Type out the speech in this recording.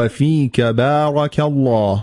وفيك بارك الله.